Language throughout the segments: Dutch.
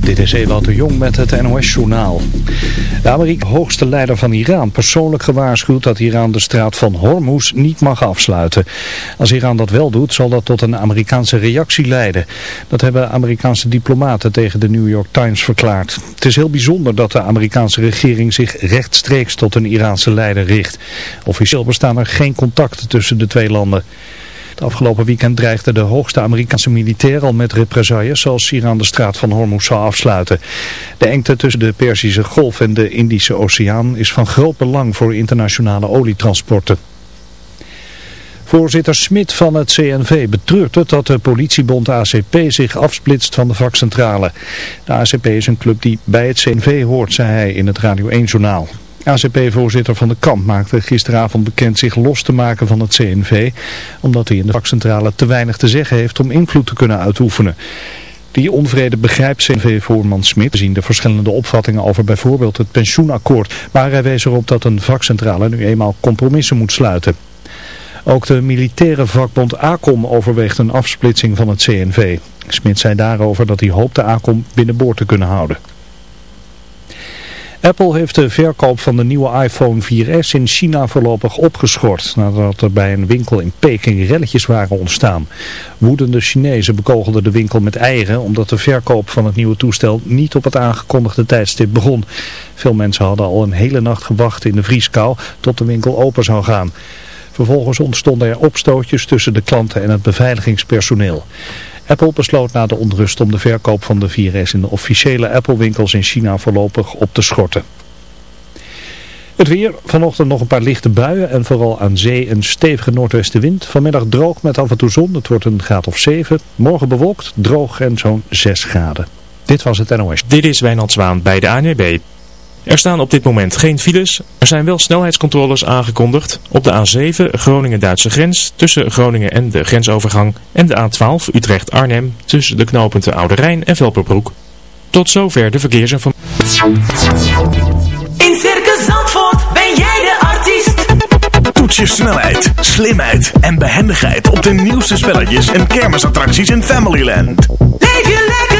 Dit is Ewout de Jong met het NOS-journaal. De hoogste leider van Iran persoonlijk gewaarschuwd dat Iran de straat van Hormuz niet mag afsluiten. Als Iran dat wel doet, zal dat tot een Amerikaanse reactie leiden. Dat hebben Amerikaanse diplomaten tegen de New York Times verklaard. Het is heel bijzonder dat de Amerikaanse regering zich rechtstreeks tot een Iraanse leider richt. Officieel bestaan er geen contacten tussen de twee landen. Afgelopen weekend dreigde de hoogste Amerikaanse militair al met represailles zoals Iran de straat van Hormuz zou afsluiten. De engte tussen de Perzische Golf en de Indische Oceaan is van groot belang voor internationale olietransporten. Voorzitter Smit van het CNV betreurt het dat de politiebond ACP zich afsplitst van de vakcentrale. De ACP is een club die bij het CNV hoort, zei hij in het Radio 1-journaal. ACP-voorzitter Van de Kamp maakte gisteravond bekend zich los te maken van het CNV, omdat hij in de vakcentrale te weinig te zeggen heeft om invloed te kunnen uitoefenen. Die onvrede begrijpt CNV-voorman Smit, zien de verschillende opvattingen over bijvoorbeeld het pensioenakkoord, maar hij wees erop dat een vakcentrale nu eenmaal compromissen moet sluiten. Ook de militaire vakbond ACOM overweegt een afsplitsing van het CNV. Smit zei daarover dat hij hoopt de ACOM binnenboord te kunnen houden. Apple heeft de verkoop van de nieuwe iPhone 4S in China voorlopig opgeschort nadat er bij een winkel in Peking relletjes waren ontstaan. Woedende Chinezen bekogelden de winkel met eieren omdat de verkoop van het nieuwe toestel niet op het aangekondigde tijdstip begon. Veel mensen hadden al een hele nacht gewacht in de vrieskou tot de winkel open zou gaan. Vervolgens ontstonden er opstootjes tussen de klanten en het beveiligingspersoneel. Apple besloot na de onrust om de verkoop van de 4S in de officiële Apple-winkels in China voorlopig op te schorten. Het weer, vanochtend nog een paar lichte buien en vooral aan zee een stevige noordwestenwind. Vanmiddag droog met af en toe zon, het wordt een graad of 7. Morgen bewolkt, droog en zo'n 6 graden. Dit was het NOS. Dit is Wijnand Zwaan bij de ANWB. Er staan op dit moment geen files. Er zijn wel snelheidscontroles aangekondigd op de A7 Groningen-Duitse grens tussen Groningen en de grensovergang en de A12 Utrecht-Arnhem tussen de knooppunten Oude Rijn en Velperbroek. Tot zover de verkeersinformatie. In Circus Zandvoort ben jij de artiest. Toets je snelheid, slimheid en behendigheid op de nieuwste spelletjes en kermisattracties in Familyland. Leef je lekker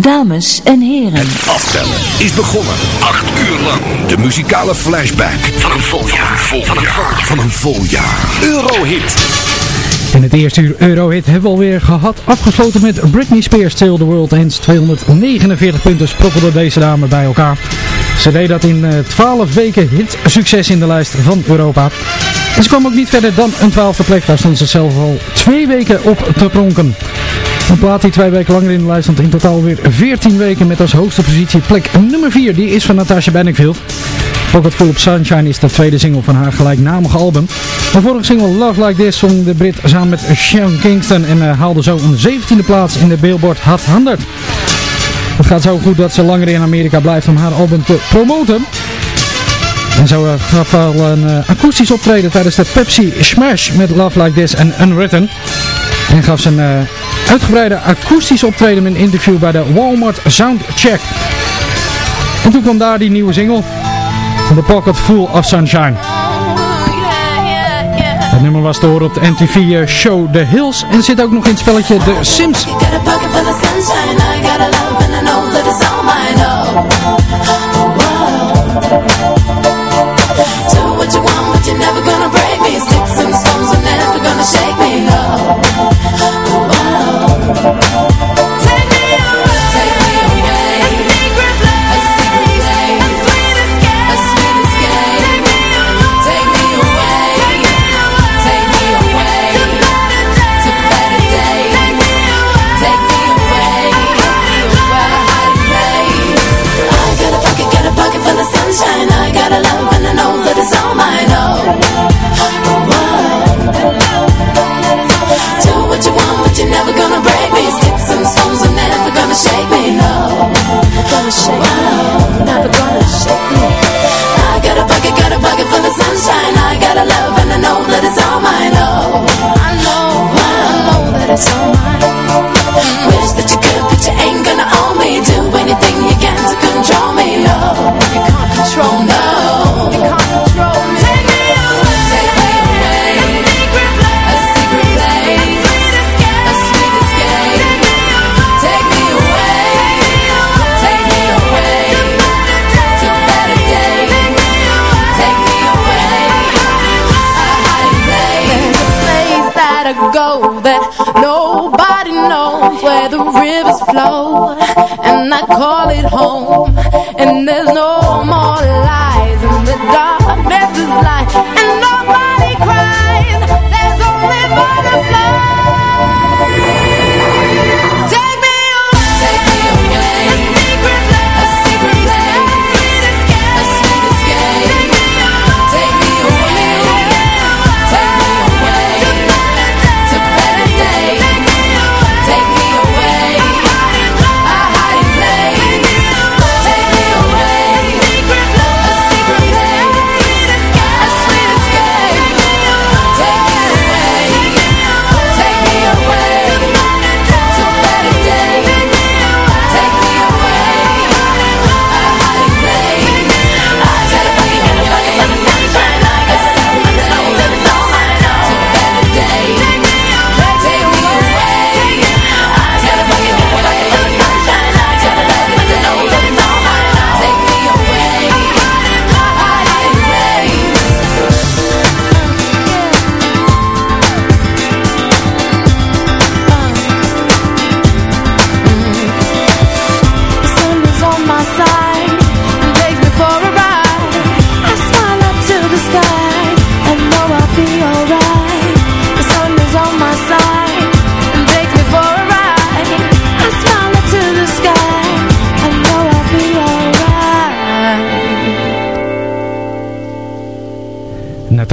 Dames en heren. Aftellen is begonnen. Acht uur lang. De muzikale flashback van een vol jaar. Van een vol jaar. Van een vol jaar. Eurohit. In het eerste uur Eurohit hebben we alweer gehad. Afgesloten met Britney Spears Till the World Ends. 249 punten sprokkelde deze dame bij elkaar. Ze deed dat in eh, 12 weken hit succes in de lijst van Europa. En ze kwam ook niet verder dan een twaalfde plek. Daar stond ze zelf al twee weken op te pronken. Een plaat die twee weken langer in de lijst stond. In totaal weer 14 weken met als hoogste positie plek nummer 4. Die is van Natasha Bedingfield. Pocket Full of Sunshine is de tweede single van haar gelijknamige album. De vorige single Love Like This zong de Brit samen met Sean Kingston en uh, haalde zo een 17e plaats in de Billboard Hot 100. Het gaat zo goed dat ze langer in Amerika blijft om haar album te promoten. En zo uh, gaf wel een uh, akoestisch optreden tijdens de Pepsi Smash met Love Like This en Unwritten. En gaf een uh, uitgebreide akoestisch optreden met een interview bij de Walmart Soundcheck. En toen kwam daar die nieuwe single, The Pocket Full of Sunshine. nummer was te horen op de MTV show The Hills. En zit ook nog in het spelletje The Sims.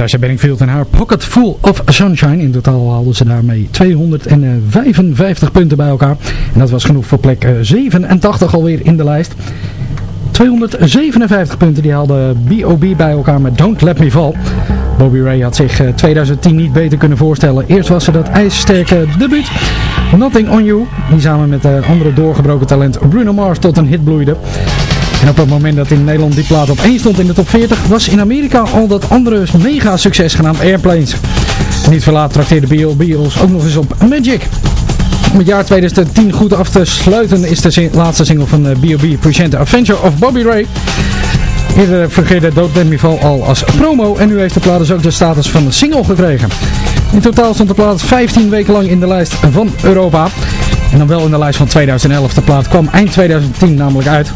Natasha Benningfield en haar Pocket Full of Sunshine. In totaal haalden ze daarmee 255 punten bij elkaar. En dat was genoeg voor plek 87 eh, alweer in de lijst. 257 punten die haalde B.O.B. bij elkaar met Don't Let Me Fall. Bobby Ray had zich 2010 eh, niet beter kunnen voorstellen. Eerst was ze dat ijssterke debuut Nothing On You. Die samen met de andere doorgebroken talent Bruno Mars tot een hit bloeide. En op het moment dat in Nederland die plaat op 1 stond in de top 40, was in Amerika al dat andere mega succes genaamd Airplanes. Niet verlaat trakteerde B.O.B. ons ook nog eens op Magic. Om het jaar 2010 goed af te sluiten is de laatste single van B.O.B. Eh, Present Adventure of Bobby Ray. Eerder fungeerde Me Fall al als promo en nu heeft de plaat dus ook de status van single gekregen. In totaal stond de plaat 15 weken lang in de lijst van Europa. En dan wel in de lijst van 2011. De plaat kwam eind 2010 namelijk uit.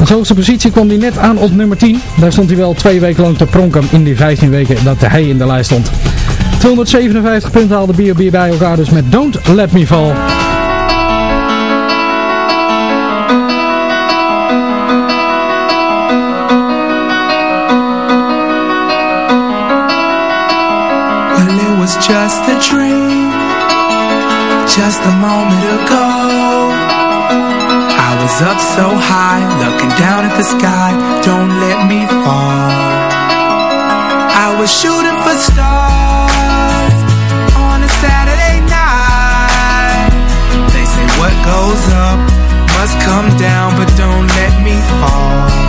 Als hoogste positie kwam hij net aan op nummer 10. Daar stond hij wel twee weken lang te pronken in die 15 weken dat hij in de lijst stond. 257 punten haalde B.O.B. bij elkaar dus met Don't Let Me Fall. Just a dream Just a moment ago. I was up so high, looking down at the sky. Don't let me fall. I was shooting for stars On a Saturday night. They say what goes up must come down But don't let me fall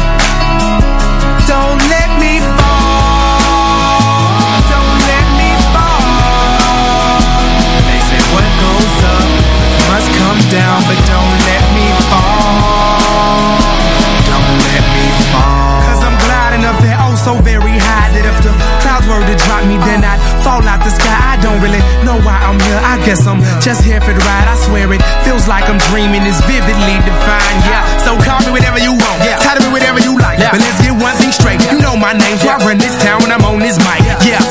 were to drop me, then I'd fall out the sky. I don't really know why I'm here. I guess I'm just here for the ride. I swear it feels like I'm dreaming. It's vividly defined. Yeah. So call me whatever you want. Yeah. Title me whatever you like. Yeah. But let's get one thing straight. You know my name, so I run this town. when I'm on this mic. Yeah.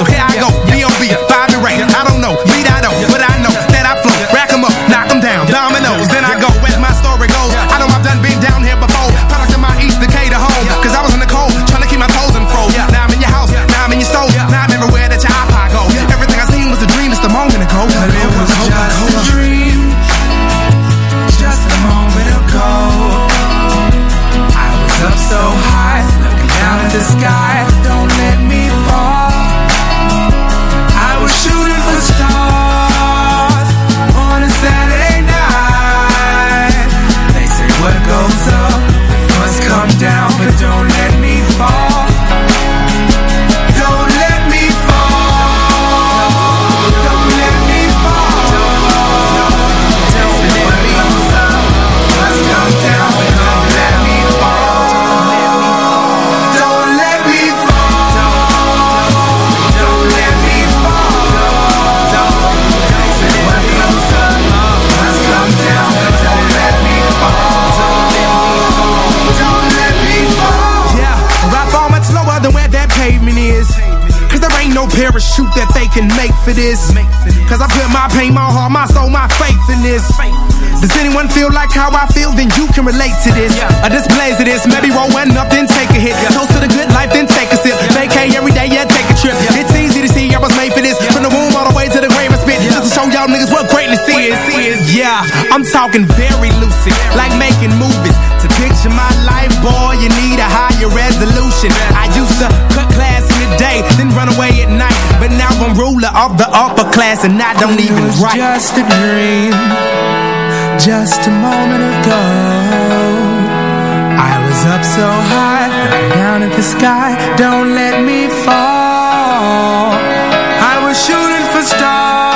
For this. Cause I put my pain, my heart, my soul, my faith in this. Does anyone feel like how I feel? Then you can relate to this. A displays of this, maybe roll one up, then take a hit. Toast to the good life, then take a sip. Vacay every day, yeah, take a trip. It's easy to see I was made for this. From the womb all the way to the grave, I spit. Just to show y'all niggas what is. Yeah, I'm talking very lucid, like making movies. To picture my life, boy, you need a higher resolution. I used to cut class in the day, then run away at night. But now I'm ruler of the upper class, and I don't even write. Just a dream, just a moment ago. I was up so high, looking down at the sky. Don't let me fall. I was shooting for stars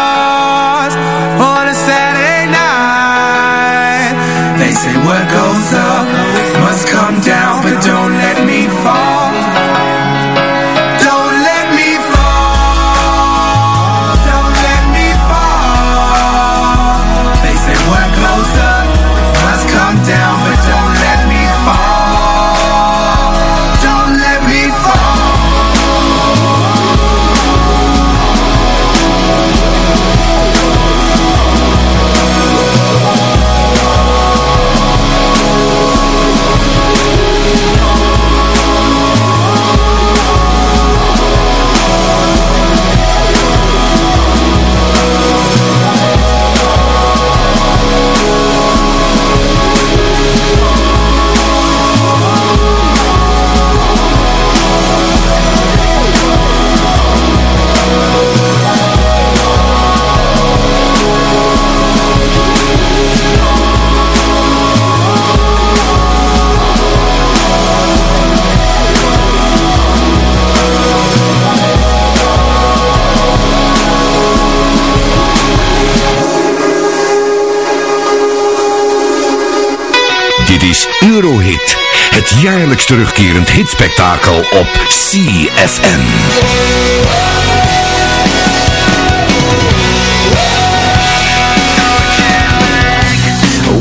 what goes up must come down, Eurohit. Het jaarlijks terugkerend hitspektakel op CFM.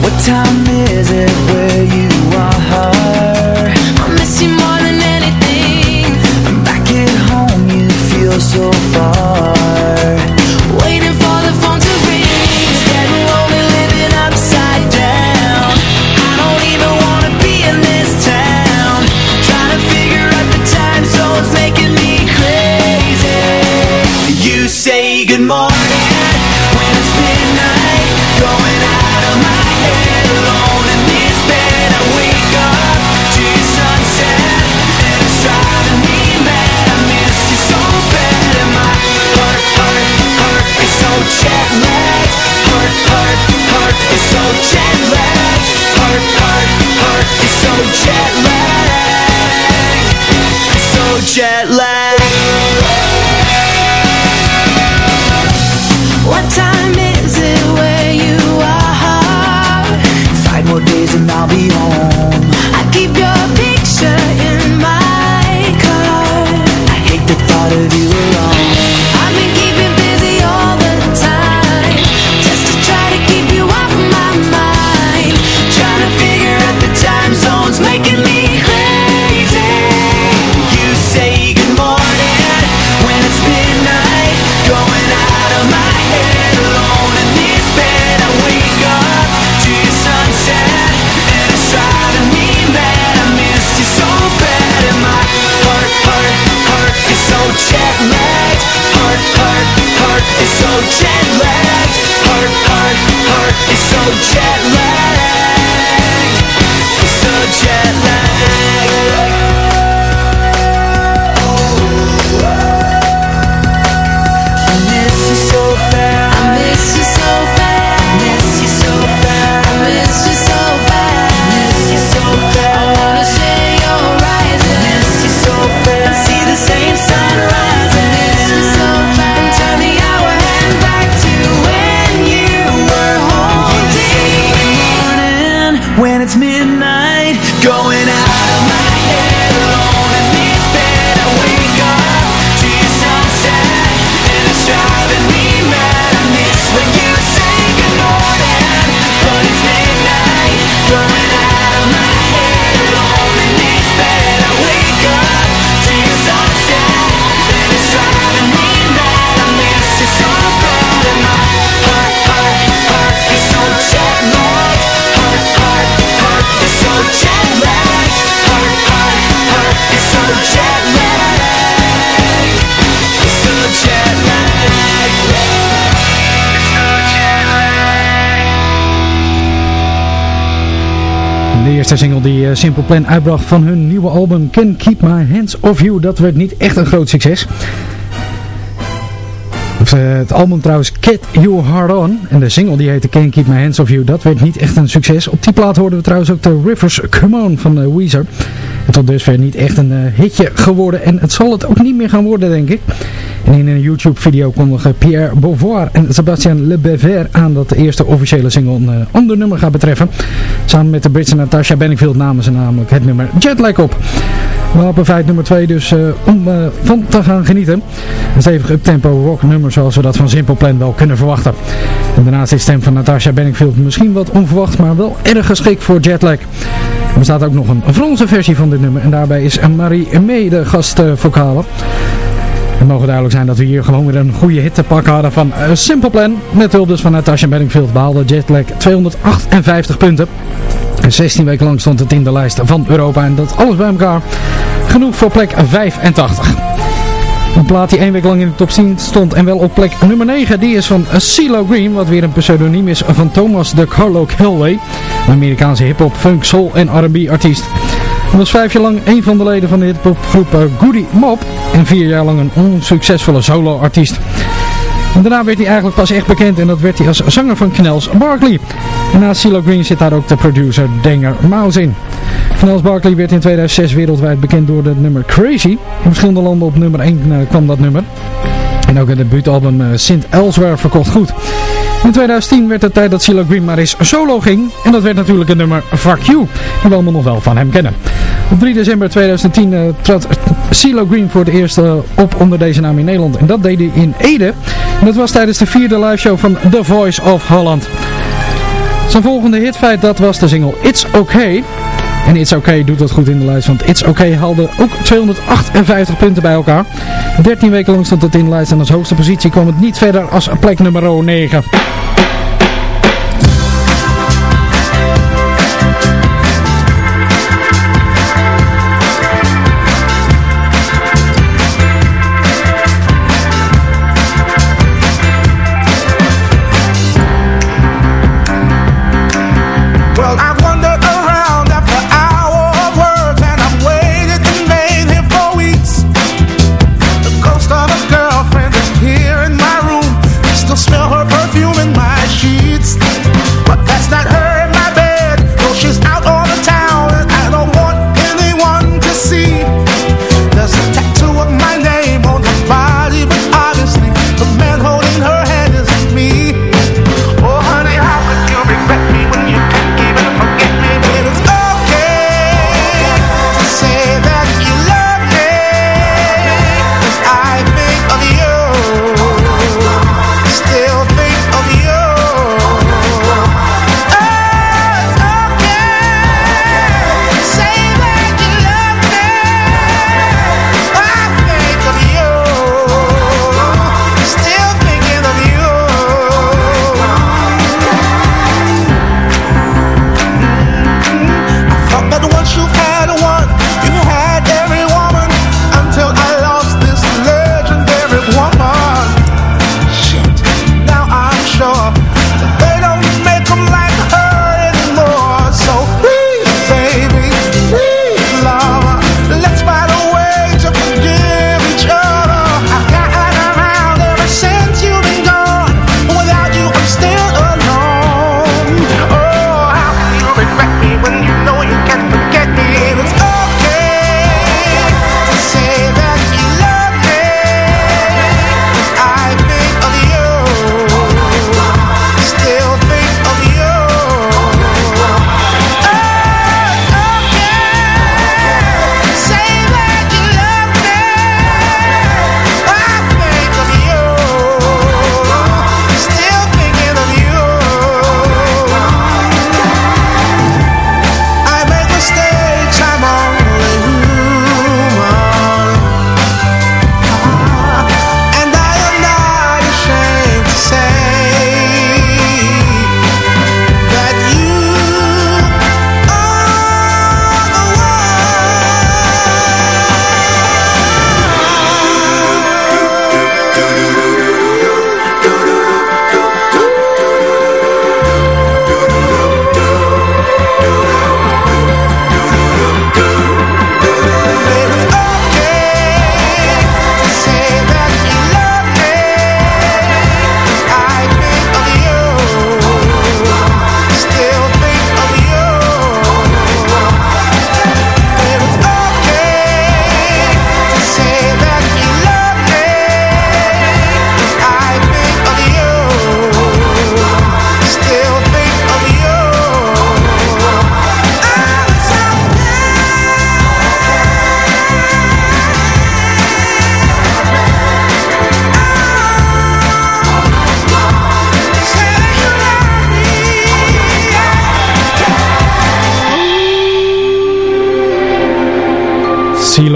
What time eerste single die Simple Plan uitbracht van hun nieuwe album Can Keep My Hands Off You. Dat werd niet echt een groot succes. Het album trouwens Get You Hard On. En de single die heette Can't Keep My Hands Off You. Dat werd niet echt een succes. Op die plaat hoorden we trouwens ook de Rivers Come On van Weezer. En tot dusver niet echt een hitje geworden. En het zal het ook niet meer gaan worden denk ik. En in een YouTube-video kondigen Pierre Beauvoir en Sebastian Lebever aan dat de eerste officiële single een uh, ander nummer gaat betreffen. Samen met de Britse Natasha Benningfield namen ze namelijk het nummer Jetlag op. Wapenfeit nummer 2 dus uh, om uh, van te gaan genieten. Een stevig uptempo rock nummer zoals we dat van Simple Plan wel kunnen verwachten. En daarnaast is de stem van Natasha Benningfield misschien wat onverwacht, maar wel erg geschikt voor Jetlag. Er bestaat ook nog een Franse versie van dit nummer en daarbij is Marie May de gastvokale. Het mogen duidelijk zijn dat we hier gewoon weer een goede hit te pakken hadden van uh, Simple Plan. Met hulp dus van Natasha Bedingfield behaalde Jetlag 258 punten. 16 weken lang stond het in de lijst van Europa en dat alles bij elkaar genoeg voor plek 85. Een plaat die één week lang in de top 10 stond en wel op plek nummer 9. Die is van CeeLo Green, wat weer een pseudoniem is van Thomas de Carlo Kilway. Een Amerikaanse hip-hop, funk, soul en R&B artiest. Hij was vijf jaar lang een van de leden van de hip-hopgroep uh, Goody Mob en vier jaar lang een onsuccesvolle solo-artiest. En daarna werd hij eigenlijk pas echt bekend en dat werd hij als zanger van Knels Barkley. En naast CeeLo Green zit daar ook de producer Denger Mouse in. Knels Barkley werd in 2006 wereldwijd bekend door het nummer Crazy. In verschillende landen op nummer 1 uh, kwam dat nummer. En ook het debuutalbum uh, Sint Elsewhere verkocht goed. In 2010 werd het tijd dat CeeLo Green maar eens solo ging. En dat werd natuurlijk het nummer Fuck You, die we allemaal nog wel van hem kennen. Op 3 december 2010 uh, trad CeeLo Green voor het eerst uh, op onder deze naam in Nederland. En dat deed hij in Ede. En dat was tijdens de vierde liveshow van The Voice of Holland. Zijn volgende hitfeit dat was de single It's Okay. En It's Okay doet dat goed in de lijst, want It's Okay haalde ook 258 punten bij elkaar. 13 weken lang stond het in de lijst en als hoogste positie kwam het niet verder als plek nummer 9.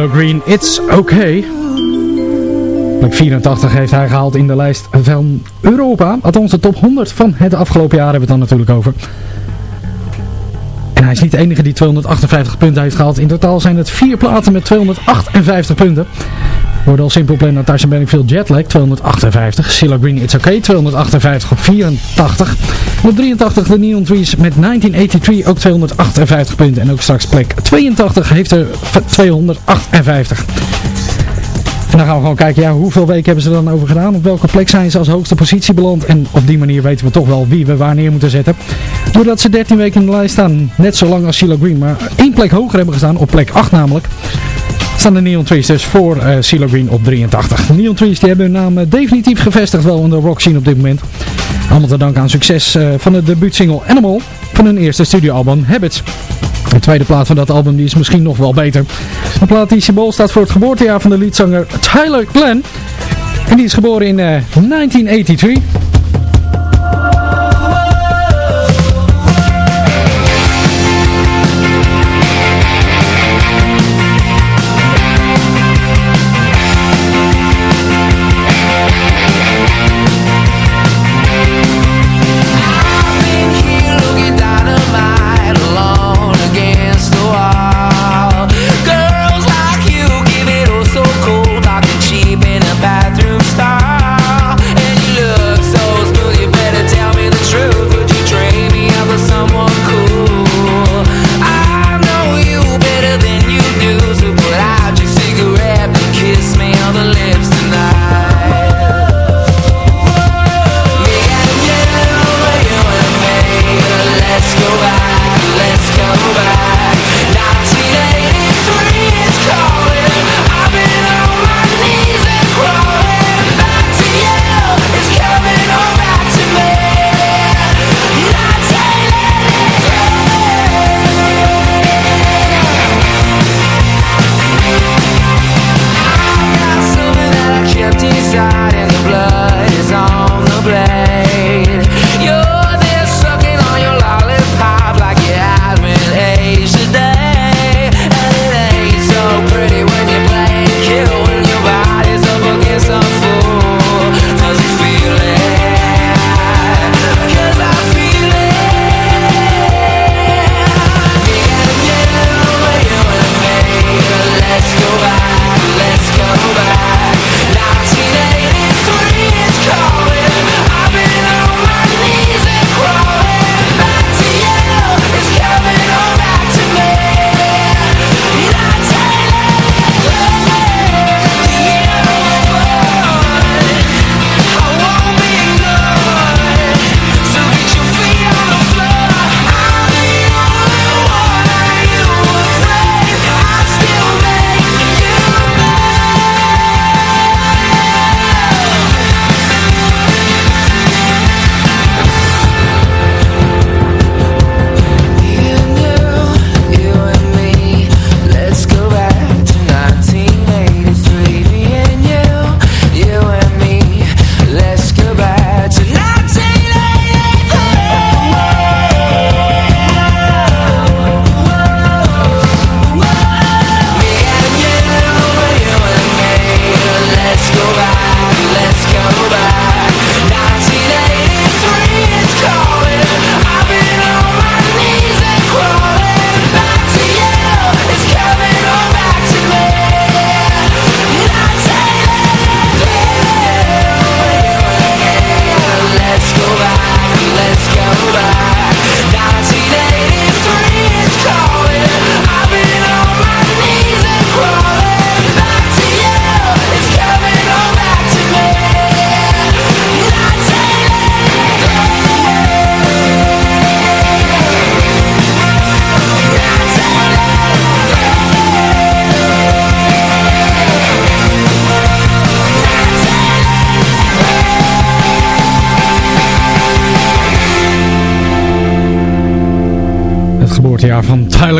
Green, It's Okay. Plek 84 heeft hij gehaald in de lijst van Europa. Althans de top 100 van het afgelopen jaar hebben we het dan natuurlijk over. En hij is niet de enige die 258 punten heeft gehaald. In totaal zijn het vier platen met 258 punten. Worden al Simple Plan, Natasha Bedingfield Jetlag 258. Silla Green It's Okay 258 op 84. En op 83 de Neon Trees met 1983 ook 258 punten. En ook straks plek 82 heeft er 258. En dan gaan we gewoon kijken, ja, hoeveel weken hebben ze dan over gedaan? Op welke plek zijn ze als hoogste positie beland? En op die manier weten we toch wel wie we waar neer moeten zetten. Doordat ze 13 weken in de lijst staan, net zo lang als Sheila Green, maar één plek hoger hebben gestaan, op plek 8 namelijk staan de Neon Trees dus voor uh, Green op 83. De Neon Trees die hebben hun naam uh, definitief gevestigd wel in de rock scene op dit moment. Allemaal te danken aan succes uh, van de debuutsingle Animal van hun eerste studioalbum Habits. De tweede plaat van dat album die is misschien nog wel beter. De plaat die symbool staat voor het geboortejaar van de liedzanger Tyler Glenn. En die is geboren in 1983.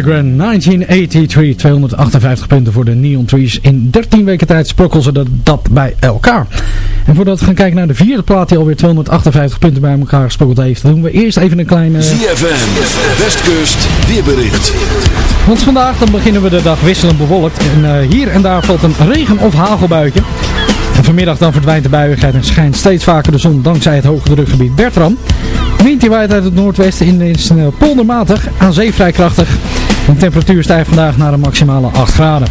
Grant, 1983. 258 punten voor de Neon Trees. In 13 weken tijd sprokkelden ze dat, dat bij elkaar. En voordat we gaan kijken naar de vierde plaat die alweer 258 punten bij elkaar gesprokkeld heeft, doen we eerst even een kleine... ZFM, Westkust, weerbericht. Want vandaag dan beginnen we de dag wisselend bewolkt. En uh, hier en daar valt een regen- of hagelbuitje. En vanmiddag dan verdwijnt de buiigheid en schijnt steeds vaker de zon dankzij het hoge drukgebied Bertram. Wind die waait uit het noordwesten in is poldermatig, aan zee vrij krachtig. De temperatuur stijgt vandaag naar een maximale 8 graden.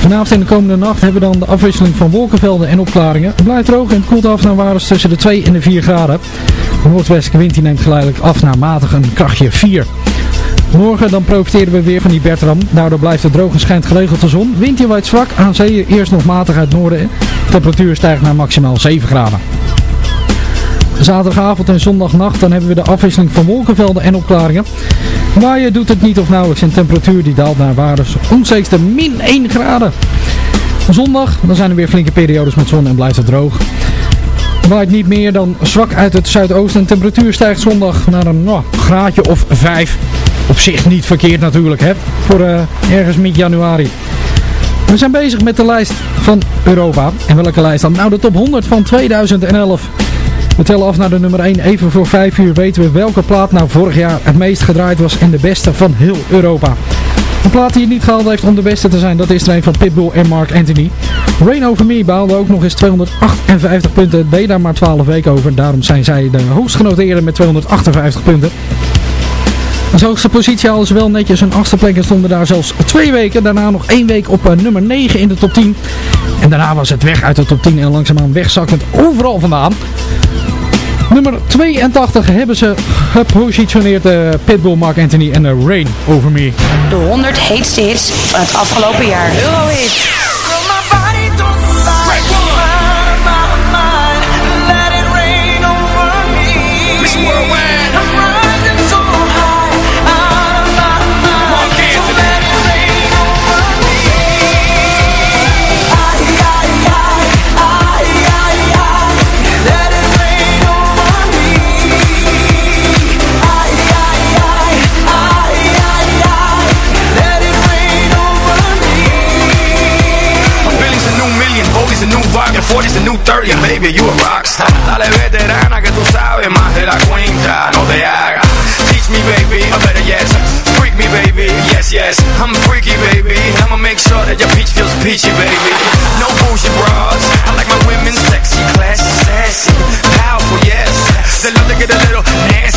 Vanavond en de komende nacht hebben we dan de afwisseling van wolkenvelden en opklaringen. Het blijft droog en koelt af naar waardes tussen de 2 en de 4 graden. De noordwestelijke wind die neemt geleidelijk af naar matig een krachtje 4. Morgen dan profiteren we weer van die Bertram. Daardoor blijft het droog en schijnt geregeld de zon. Windje waait zwak, aan zee eerst nog matig uit noorden. De temperatuur stijgt naar maximaal 7 graden. Zaterdagavond en zondagnacht dan hebben we de afwisseling van wolkenvelden en opklaringen. Waaien doet het niet of nauwelijks en temperatuur die daalt naar waardes omstreeks min 1 graden. Zondag dan zijn er weer flinke periodes met zon en blijft het droog. Waait niet meer dan zwak uit het zuidoosten en temperatuur stijgt zondag naar een nou, graadje of 5. Op zich niet verkeerd natuurlijk hè, voor uh, ergens mid januari. We zijn bezig met de lijst van Europa. En welke lijst dan? Nou de top 100 van 2011. We tellen af naar de nummer 1. Even voor 5 uur weten we welke plaat nou vorig jaar het meest gedraaid was en de beste van heel Europa. Een plaat die het niet gehaald heeft om de beste te zijn, dat is er een van Pitbull en Mark Anthony. Rain Over Me behaalde ook nog eens 258 punten, deed daar maar 12 weken over. Daarom zijn zij de hoogst genoteerde met 258 punten. Als hoogste positie hadden ze wel netjes een achtste plek en stonden daar zelfs twee weken. Daarna nog één week op uh, nummer 9 in de top 10. En daarna was het weg uit de top 10 en langzaamaan wegzakkend overal vandaan. Nummer 82 hebben ze gepositioneerd uh, Pitbull, Mark Anthony en uh, Rain Over Me. De 100 heetste hits van het afgelopen jaar. Eurohit. New 30 and baby, you a rockstar Dale veterana que tú sabes más de la cuenta No te hagas. Teach me baby, or better yes Freak me baby, yes yes. I'm freaky baby. I'ma make sure that your peach feels peachy baby. No bullshit bras I like my women sexy, classy, sassy. Powerful, yes. They love to get a little nasty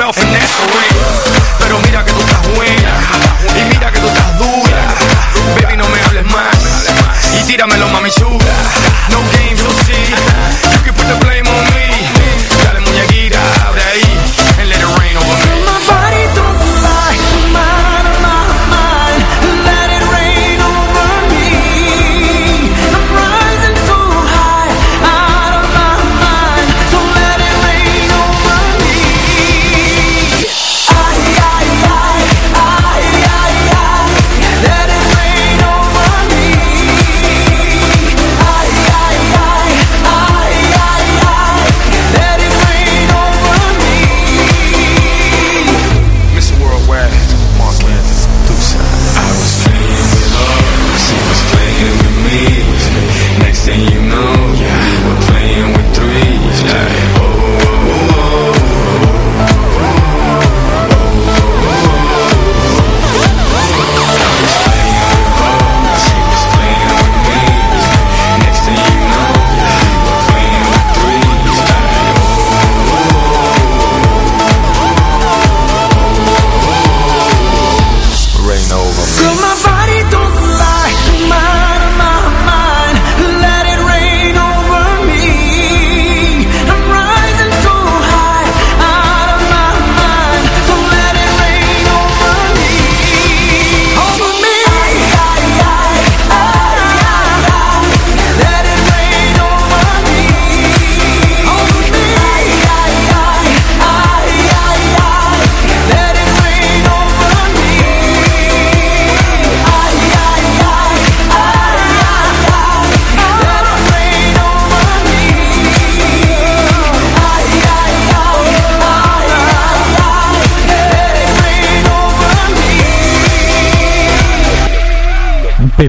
well finessed for real.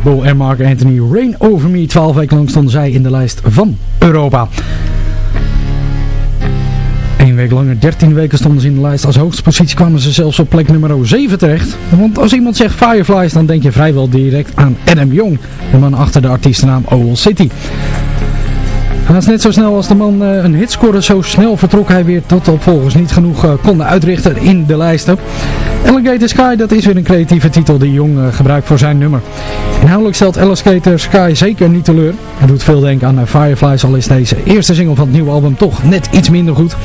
Pitbull en Mark Anthony. Rain Over Me. 12 weken lang stonden zij in de lijst van Europa. Eén week langer, 13 weken stonden ze in de lijst. Als hoogste positie kwamen ze zelfs op plek nummer 7 terecht. Want als iemand zegt Fireflies, dan denk je vrijwel direct aan Adam Young. De man achter de artiestennaam Owl City. Haast net zo snel als de man uh, een hit scoorde, zo snel vertrok hij weer tot opvolgers niet genoeg uh, konden uitrichten in de lijsten. Alligator Sky, dat is weer een creatieve titel die Jong uh, gebruikt voor zijn nummer. Inhoudelijk stelt Alligator Sky zeker niet teleur. Hij doet veel denken aan Fireflies, al is deze eerste single van het nieuwe album toch net iets minder goed.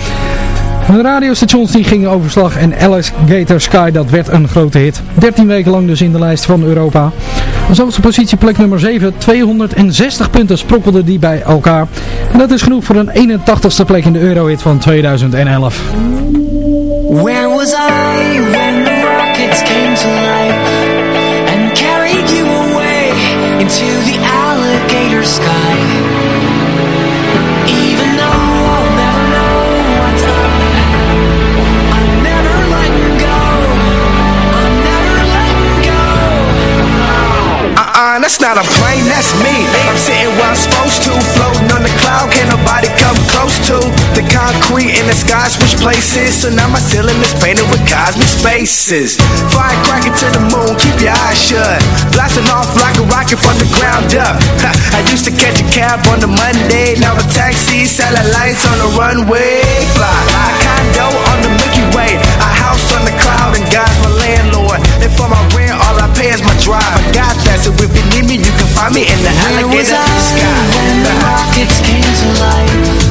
De radiostations die gingen overslag en Alice Gator Sky dat werd een grote hit. 13 weken lang dus in de lijst van Europa. Als hoogste positie plek nummer 7. 260 punten sprokkelden die bij elkaar. En dat is genoeg voor een 81ste plek in de Eurohit van 2011. Where was I when rockets came to life And carried you away into the alligator sky that's not a plane, that's me. I'm sitting where I'm supposed to, floating on the cloud, can't nobody come close to the concrete in the sky switch places. So now my ceiling is painted with cosmic spaces. Firecracker to the moon, keep your eyes shut. Blasting off like a rocket from the ground up. Ha, I used to catch a cab on the Monday, now a taxi, satellites on the runway. Fly, a condo on the Milky Way, a house on the cloud, and God's my landlord. And for my rent, all I pay is my drive. I got that, so if you need me, you can find me in the Where was alligator I sky. when the rockets came to life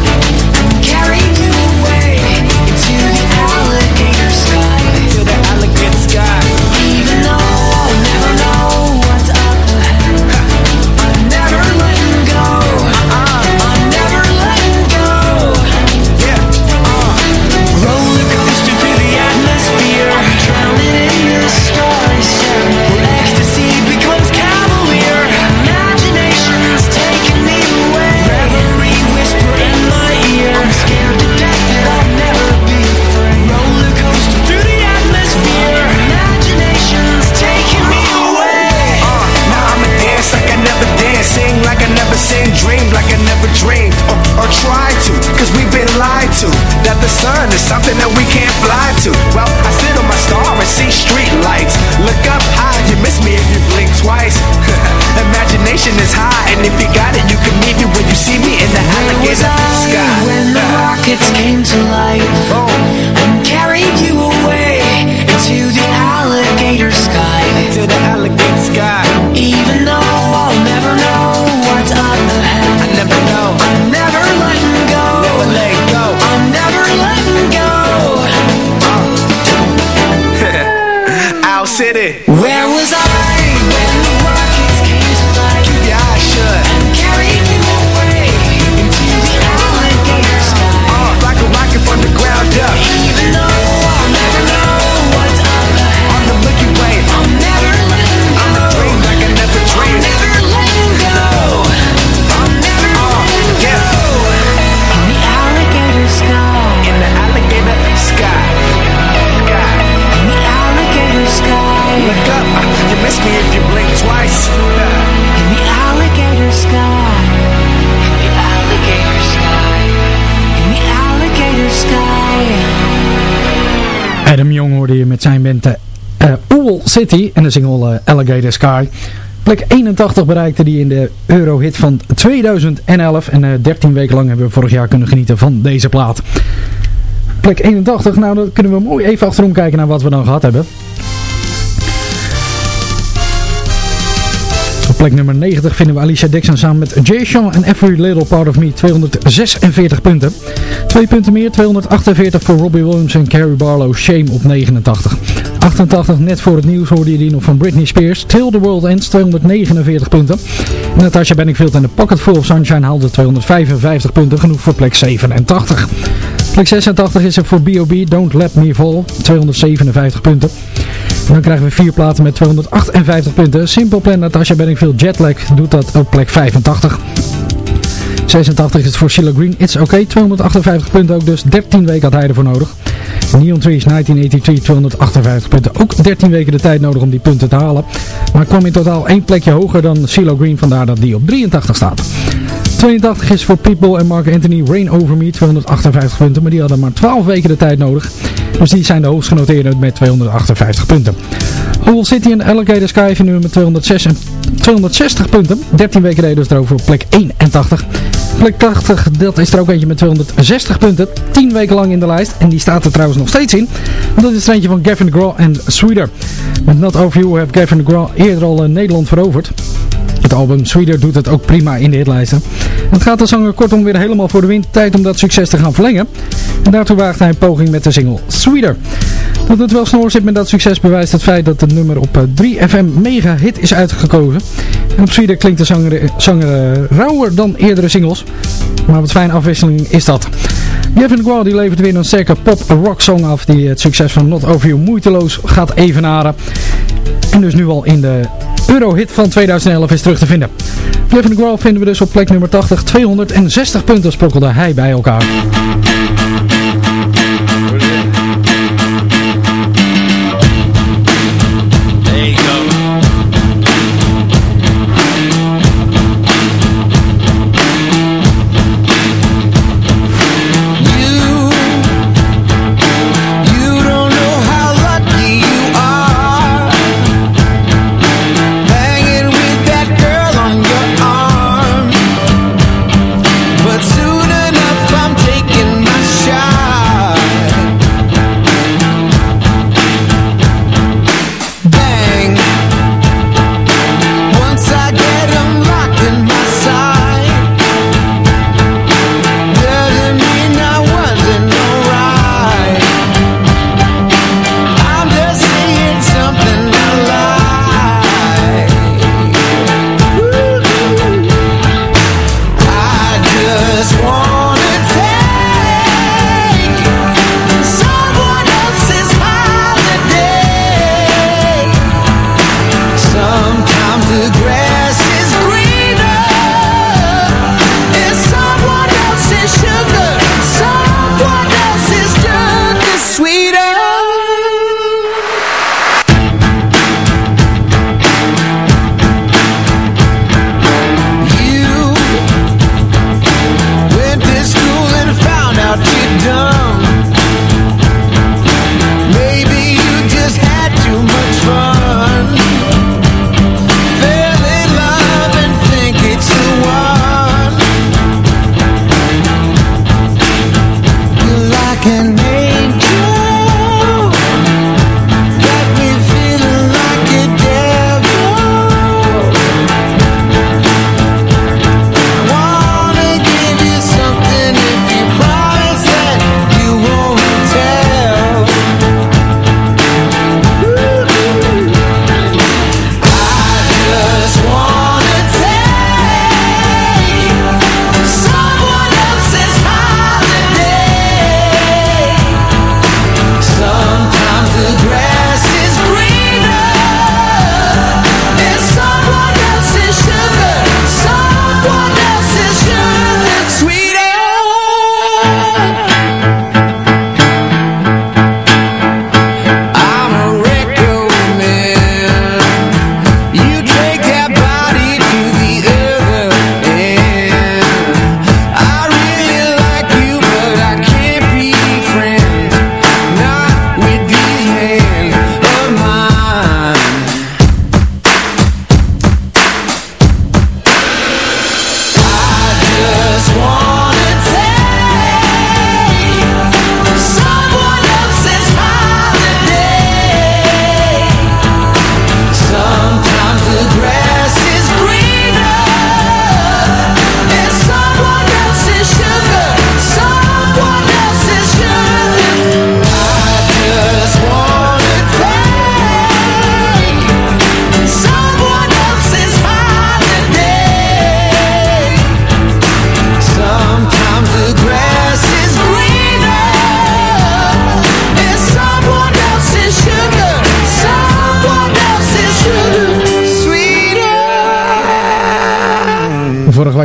City en de single eh, Alligator Sky. Plek 81 bereikte die in de Eurohit van 2011 en eh 13 weken lang hebben we vorig jaar kunnen genieten van deze plaat. Plek 81, nou dan kunnen we mooi even achterom kijken naar wat we dan gehad hebben. Op plek nummer 90 vinden we Alicia Dixon samen met Jay Sean en Every Little Part of Me 246 punten. Twee punten meer, 248 voor Robbie Williams en Carrie Barlow, Shame op 89. 88 net voor het nieuws hoorde je die nog van Britney Spears, Till the World Ends 249 punten. Natasha Bedingfield en de Pocket Full of Sunshine haalden 255 punten, genoeg voor plek 87. Plek 86 is er voor B.O.B. Don't Let Me Fall, 257 punten. En dan krijgen we vier platen met 258 punten. Simple Plan Natasha Bedingfield Jetlag doet dat op plek 85. 86 is het voor Sheila Green. It's OK, 258 punten ook dus. 13 weken had hij ervoor nodig. Neon Trees 1983, 258 punten. Ook 13 weken de tijd nodig om die punten te halen. Maar kwam in totaal één plekje hoger dan CeeLo Green, vandaar dat die op 83 staat. 82 is voor People en Mark Anthony Rain Over Me, 258 punten. Maar die hadden maar 12 weken de tijd nodig. Dus die zijn de hoogst genoteerde met 258 punten. Owl City en Alligator Sky vinden we met 206 en 260 punten. 13 weken reden dus erover op plek 81. Plek 80, dat is er ook eentje met 260 punten. 10 weken lang in de lijst. En die staat er trouwens nog steeds in. Dat is er eentje van Gavin DeGraw en Sweeter. Met Not Over You heeft Gavin DeGraw eerder al in Nederland veroverd. Het album Sweeter doet het ook prima in de hitlijsten. Het gaat de zanger kortom weer helemaal voor de wind. Tijd om dat succes te gaan verlengen. En daartoe waagt hij een poging met de single Sweeter. Dat het wel snor zit met dat succes bewijst het feit dat het nummer op 3FM mega hit is uitgekozen. En op Sweeter klinkt de zanger, zanger rauwer dan eerdere singles. Maar wat fijne afwisseling is dat. Gavin DeGraw die levert weer een sterke pop-rock song af die het succes van Not Over You moeiteloos gaat evenaren. En dus nu al in de Eurohit van 2011 is terug te vinden. Gavin DeGraw vinden we dus op plek nummer 80. 260 punten sprokkelde hij bij elkaar.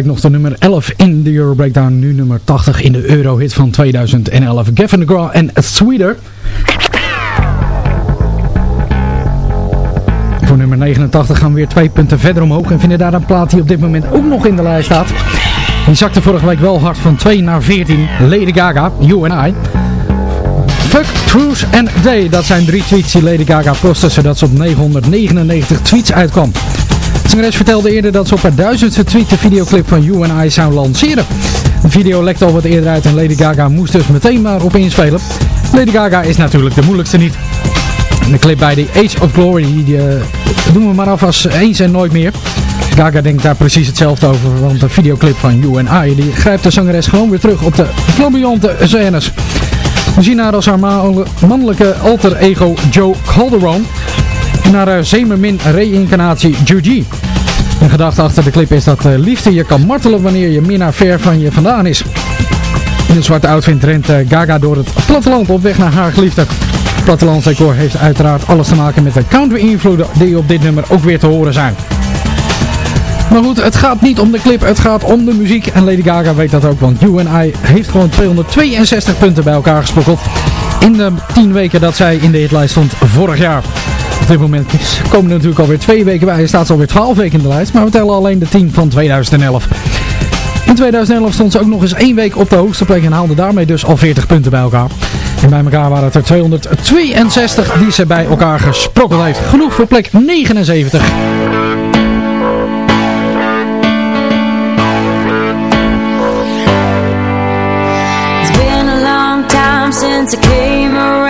Nog de nummer 11 in de Euro Breakdown. Nu nummer 80 in de Eurohit van 2011. Gavin DeGraw en Sweeter. Voor nummer 89 gaan we weer twee punten verder omhoog. En vinden daar een plaat die op dit moment ook nog in de lijst staat. Die zakte vorige week wel hard van 2 naar 14. Lady Gaga, You and I. Fuck, Truth and Day. Dat zijn drie tweets die Lady Gaga postte zodat ze op 999 tweets uitkwam. Zangeres vertelde eerder dat ze op haar duizendste tweet de videoclip van You and I zou lanceren. De video lekte al wat eerder uit en Lady Gaga moest dus meteen maar op inspelen. Lady Gaga is natuurlijk de moeilijkste niet. De clip bij The Age of Glory, die uh, doen we maar af als eens en nooit meer. Gaga denkt daar precies hetzelfde over, want de videoclip van You and I, die grijpt de zangeres gewoon weer terug op de flamboyante scènes. We zien haar als haar mannelijke alter ego Joe Calderon en haar uh, zeemermin reïncarnatie Juji. De gedachte achter de clip is dat uh, liefde je kan martelen wanneer je minnaar ver van je vandaan is. In een zwarte outfit rent uh, Gaga door het platteland op weg naar haar geliefde. Het plattelandsdecor heeft uiteraard alles te maken met de country-invloeden die op dit nummer ook weer te horen zijn. Maar goed, het gaat niet om de clip, het gaat om de muziek. En Lady Gaga weet dat ook, want You and I heeft gewoon 262 punten bij elkaar gesprokkeld. In de 10 weken dat zij in de hitlijst stond vorig jaar. Op dit moment komen er natuurlijk alweer twee weken bij. Er staat alweer 12 weken in de lijst, maar we tellen alleen de 10 van 2011. In 2011 stond ze ook nog eens één week op de hoogste plek en haalde daarmee dus al 40 punten bij elkaar. En bij elkaar waren het er 262 die ze bij elkaar gesprokkeld heeft. Genoeg voor plek 79. since I came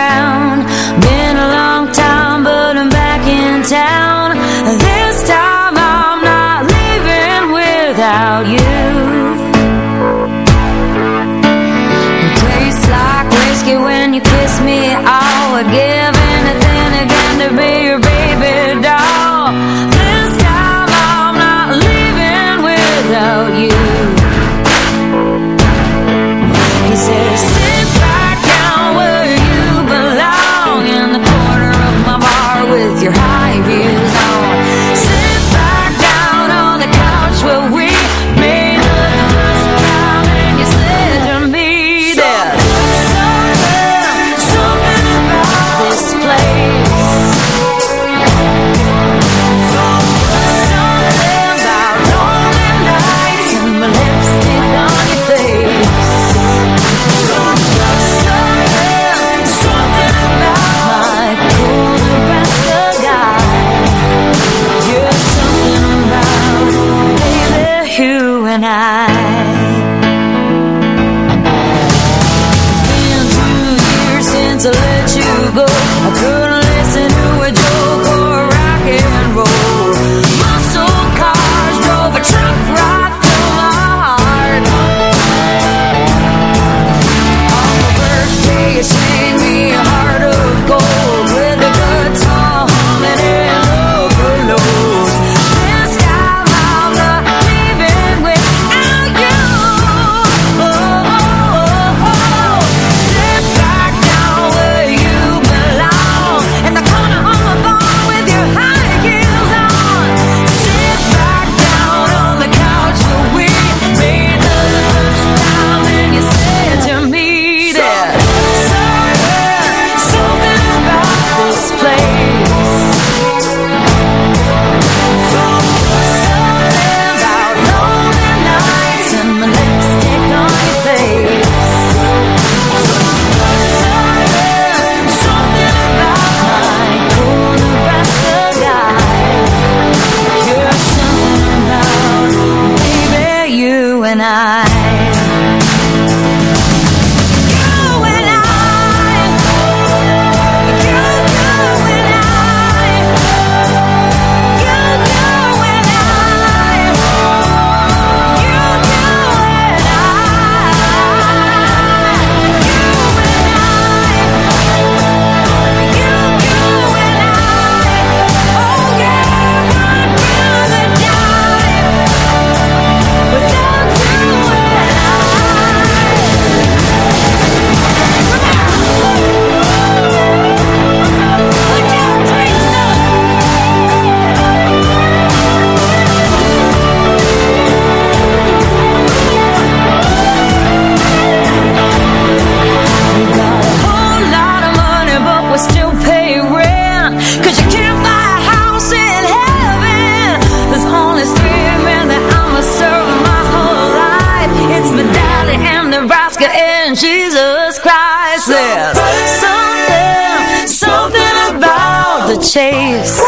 years.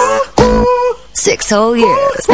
Six whole years.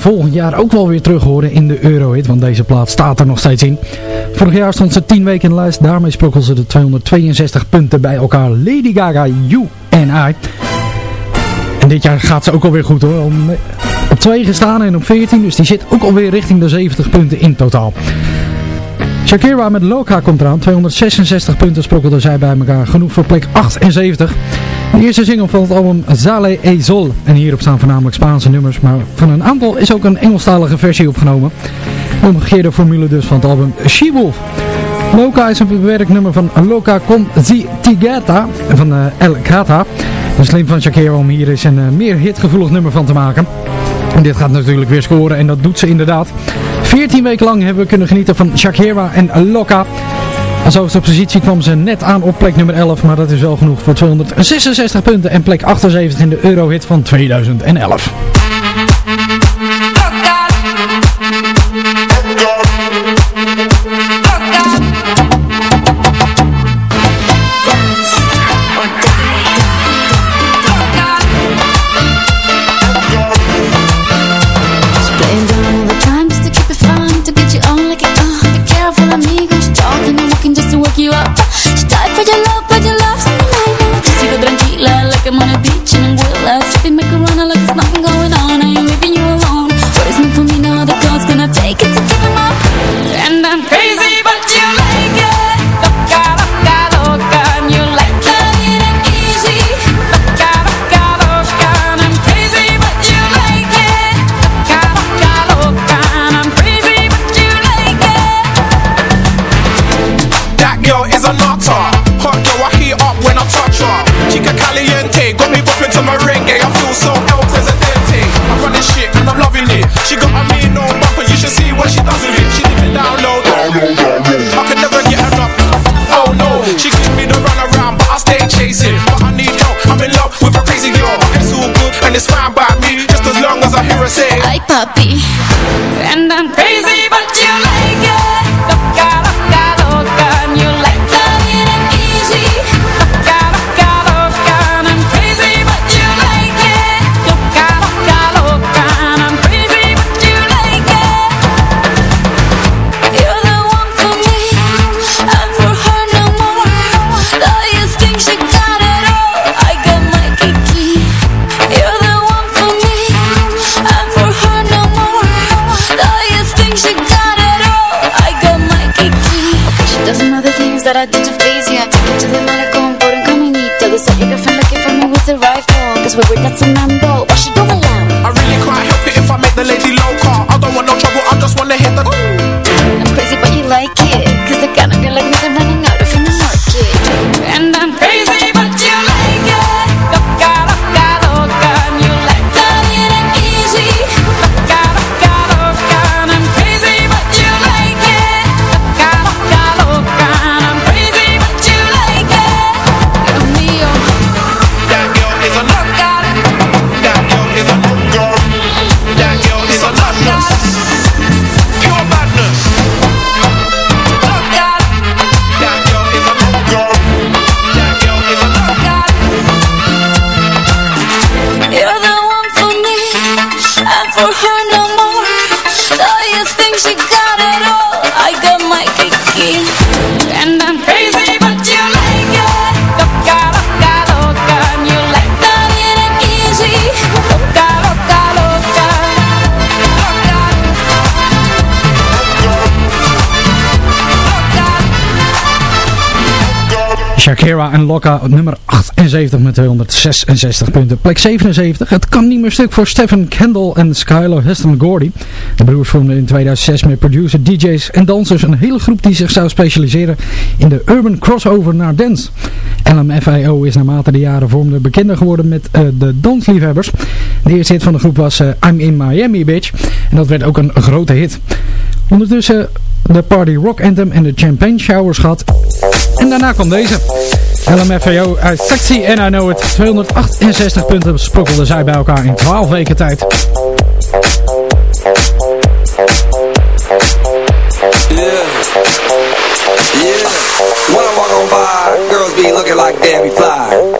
volgend jaar ook wel weer terug horen in de Eurohit, want deze plaat staat er nog steeds in. Vorig jaar stond ze 10 weken in de lijst, daarmee sprokkel ze de 262 punten bij elkaar. Lady Gaga, You and I. En dit jaar gaat ze ook alweer goed hoor, eh, op 2 gestaan en op 14, dus die zit ook alweer richting de 70 punten in totaal. Shakira met Loka komt eraan. 266 punten sprokkelde zij bij elkaar. Genoeg voor plek 78. De eerste single van het album Zale e Sol. En hierop staan voornamelijk Spaanse nummers. Maar van een aantal is ook een Engelstalige versie opgenomen. Omgekeerde formule dus van het album She-Wolf. Loca is een bewerknummer van Loca con Tigata van eh, El Cata. De slim van Shakira om hier eens een eh, meer hitgevoelig nummer van te maken. En dit gaat natuurlijk weer scoren en dat doet ze inderdaad. 14 weken lang hebben we kunnen genieten van Shakira en Loka. Als hoogste positie kwam ze net aan op plek nummer 11, maar dat is wel genoeg voor 266 punten en plek 78 in de Eurohit van 2011. puppy. that I do. Shakira en Lokka nummer 78 met 266 punten. Plek 77. Het kan niet meer stuk voor Stephen Kendall en Skylar Heston Gordy. De broers vormden in 2006 met producer, DJ's en dansers een hele groep die zich zou specialiseren in de urban crossover naar dance. LMFAO is naarmate de jaren vormden bekender geworden met uh, de dansliefhebbers. De eerste hit van de groep was uh, I'm in Miami Bitch. En dat werd ook een grote hit. Ondertussen de Party Rock Anthem en de Champagne Showers gehad. En daarna kwam deze. LMFAO uit Sexy and I Know It. 268 punten sprokkelden zij bij elkaar in 12 weken tijd. Yeah. When I walk on by, girls be looking like Debbie Fly.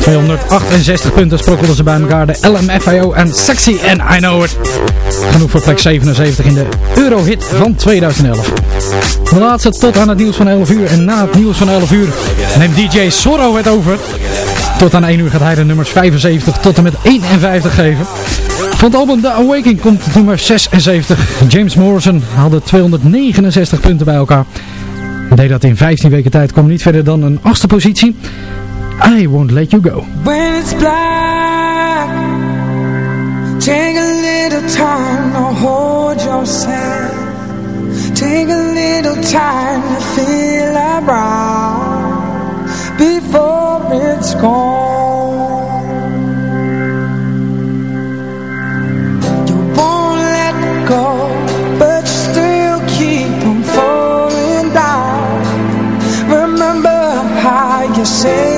268 punten sprokkelden ze bij elkaar. De LMFAO en Sexy and I Know It. Genoeg voor plek 77 in de Eurohit van 2011. De laatste tot aan het nieuws van 11 uur. En na het nieuws van 11 uur neemt DJ Sorro het over. Tot aan 1 uur gaat hij de nummers 75 tot en met 51 geven. Van het album The Awakening komt nummer 76. James Morrison haalde 269 punten bij elkaar. Deed dat in 15 weken tijd, kwam niet verder dan een achtste positie. I won't let you go. When it's black, take a little time to hold yourself. Take a little time to feel around before it's gone. say